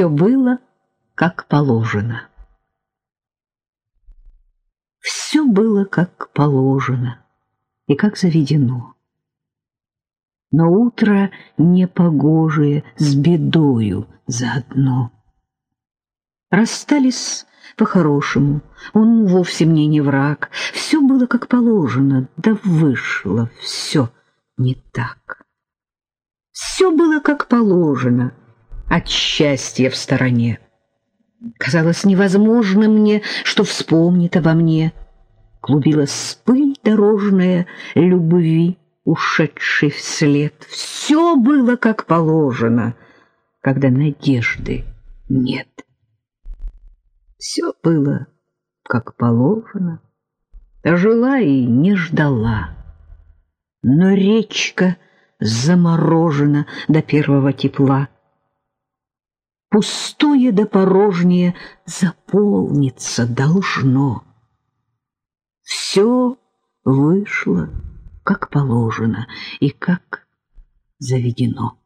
Все было как положено. Все было как положено и как заведено. Но утро непогожее с бедою заодно. Расстались по-хорошему, он вовсе мне не враг. Все было как положено, да вышло все не так. Все было как положено, от счастья в стороне. Казалось невозможным мне, что вспомнит обо мне. Клубилась пыль дорожная любви, ушедшей вслед. Все было как положено, когда надежды нет. Все было как положено, жила и не ждала. Но речка заморожена до первого тепла пустое да порожнее заполниться должно. Все вышло, как положено и как заведено.